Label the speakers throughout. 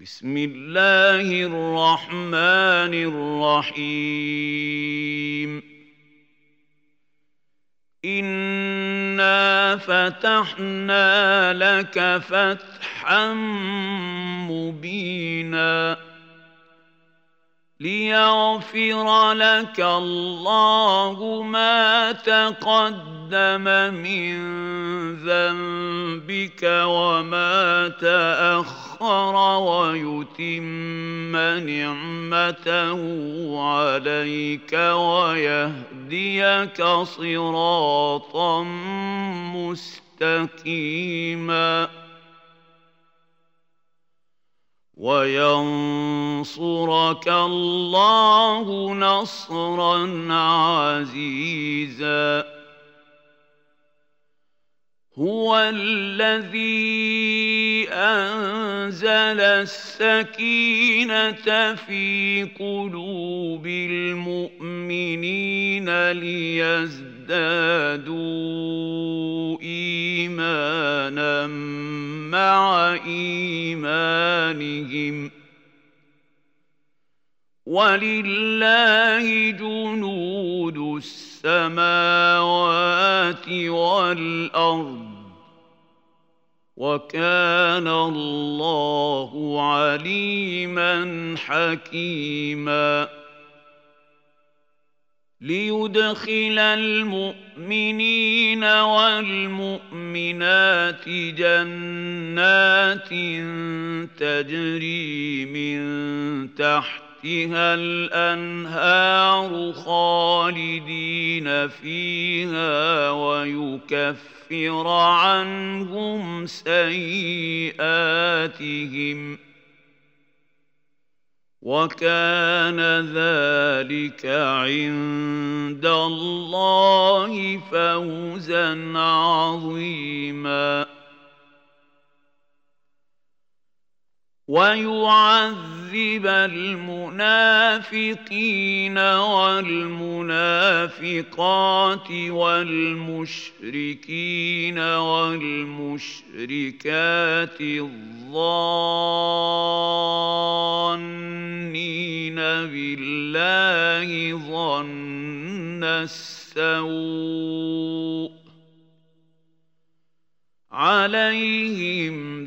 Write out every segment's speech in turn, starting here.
Speaker 1: بسم الله الرحمن الرحيم. انا فتحنا لك فتحا مبينا. ليغفر لك الله ما تقدم من ذنبك وما تاخر ويتم نعمته عليك ويهديك صراطا مستقيما وينصرك الله نصرا عزيزا. هو الذي انزل السكينه في قلوب المؤمنين ليزدادوا مع ايمانهم ولله جنود السماوات والأرض وكان الله عليما حكيما ليدخل المؤمنين والمؤمنات جنات تجري من تحتها الأنهار خالدين فيها ويكفر عنهم سيئاتهم. وكان ذلك عند الله فوزا عظيما. ويعذب المنافقين والمنافقات والمشركين والمشركات الظانين بالله ظن السوء عليهم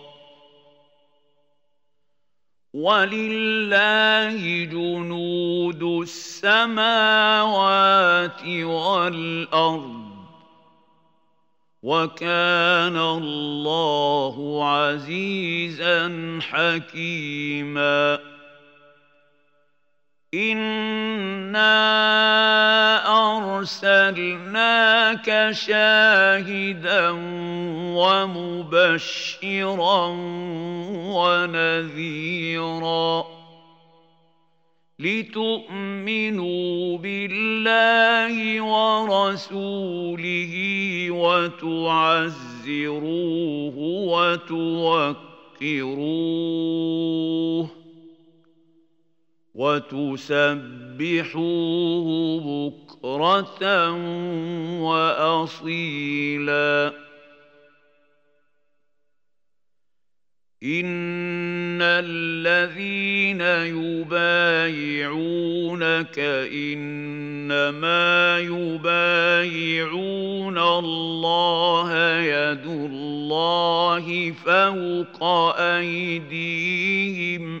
Speaker 1: ولله جنود السماوات والأرض. وكان الله عزيزا حكيما. انا ارسلناك شاهدا ومبشرا ونذيرا لتؤمنوا بالله ورسوله وتعزروه وتوقروه وتسبحوه بكرة وأصيلا. إن الذين يبايعونك إنما يبايعون الله يد الله فوق أيديهم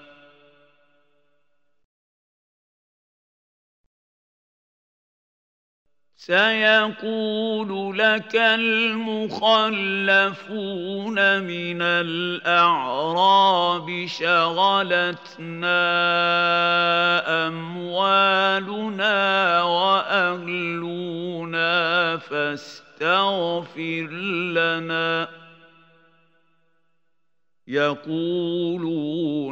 Speaker 1: سيقول لك المخلفون من الأعراب شغلتنا أموالنا وأهلنا فاستغفر لنا ۖ. يقولون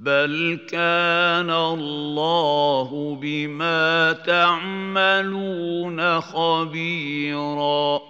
Speaker 1: بل كان الله بما تعملون خبيرا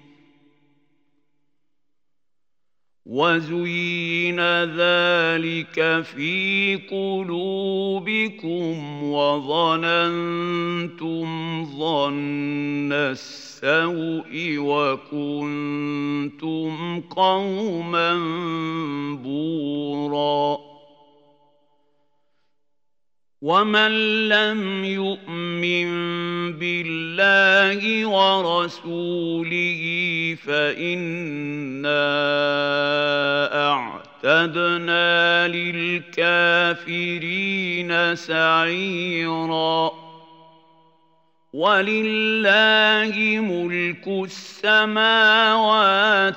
Speaker 1: وزين ذلك في قلوبكم وظننتم ظن السوء وكنتم قوما بوراً ومن لم يؤمن بالله ورسوله فانا اعتدنا للكافرين سعيرا ولله ملك السماوات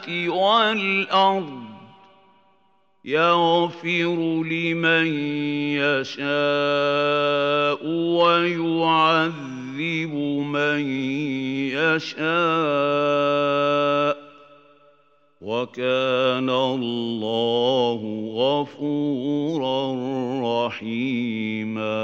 Speaker 1: والارض يغفر لمن يشاء ويعذب من يشاء وكان الله غفورا رحيما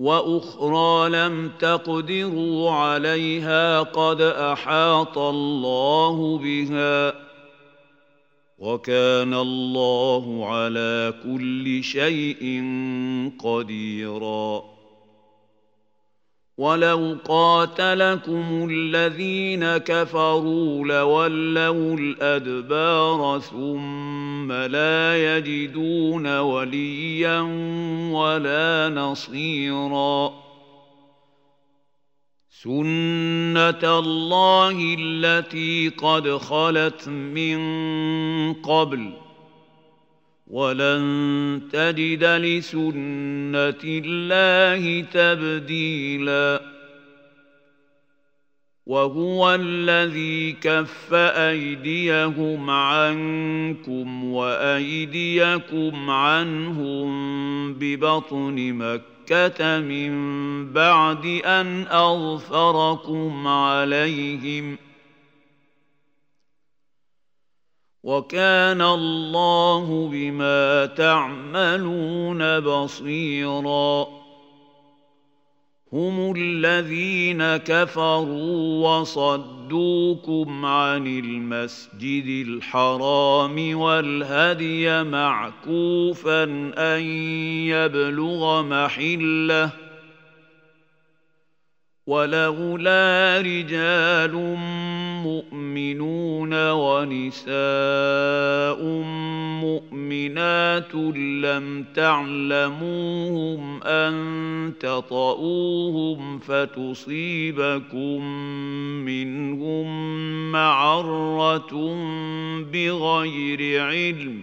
Speaker 1: وأخرى لم تقدروا عليها قد أحاط الله بها وكان الله على كل شيء قديرا ولو قاتلكم الذين كفروا لولوا الادبار ثم لا يجدون وليا ولا نصيرا سنه الله التي قد خلت من قبل ولن تجد لسنة الله تبديلا. وهو الذي كف أيديهم عنكم وأيديكم عنهم ببطن مكة من بعد أن أظفركم عليهم وكان الله بما تعملون بصيراً. هم الذين كفروا وصدوكم عن المسجد الحرام والهدي معكوفا أن يبلغ محلة. ولولا رجال مؤمنون ونساء مؤمنات لم تعلموهم أن تطئوهم فتصيبكم منهم معرة بغير علم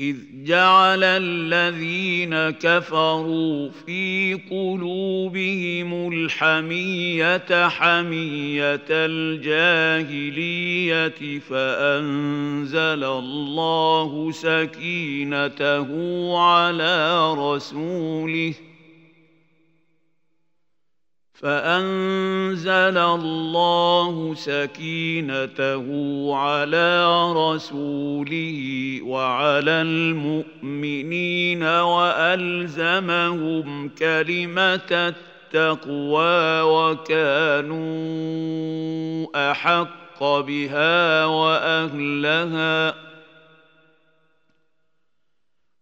Speaker 1: إذ جعل الذين كفروا في قلوبهم الحمية حمية الجاهلية فأنزل الله سكينته على رسوله ۖ فأنزل الله سكينته على رسوله وعلى المؤمنين وألزمهم كلمة التقوى وكانوا أحق بها وأهلها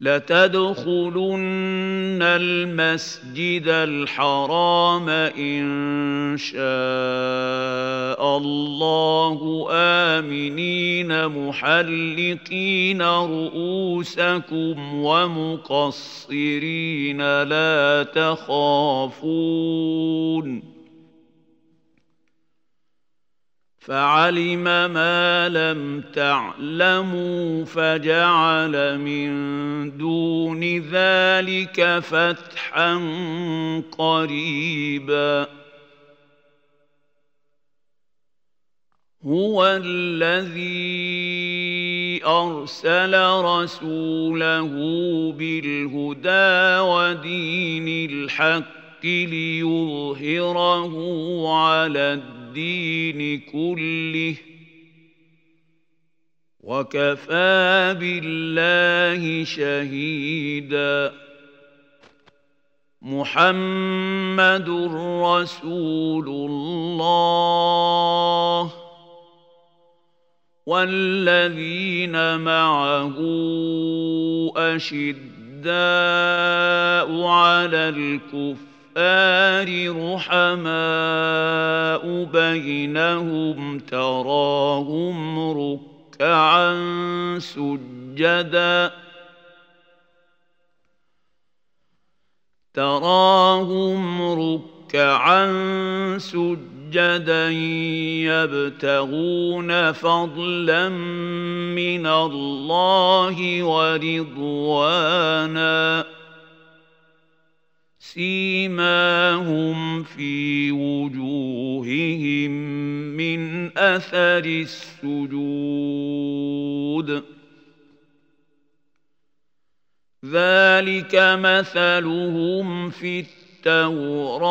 Speaker 1: لتدخلن المسجد الحرام إن شاء الله آمنين محلقين رؤوسكم ومقصرين لا تخافون فعلم ما لم تعلموا فجعل من دون ذلك فتحا قريبا. هو الذي أرسل رسوله بالهدى ودين الحق ليظهره على الدين الدين كله وكفى بالله شهيدا. محمد رسول الله والذين معه أشداء على الكفار رحماء بينهم تراهم ركعا سجدا. تراهم ركعا سجدا يبتغون فضلا من الله ورضوانا. سيماهم في وجوههم من أثر السجود. ذلك مثلهم في التوراة.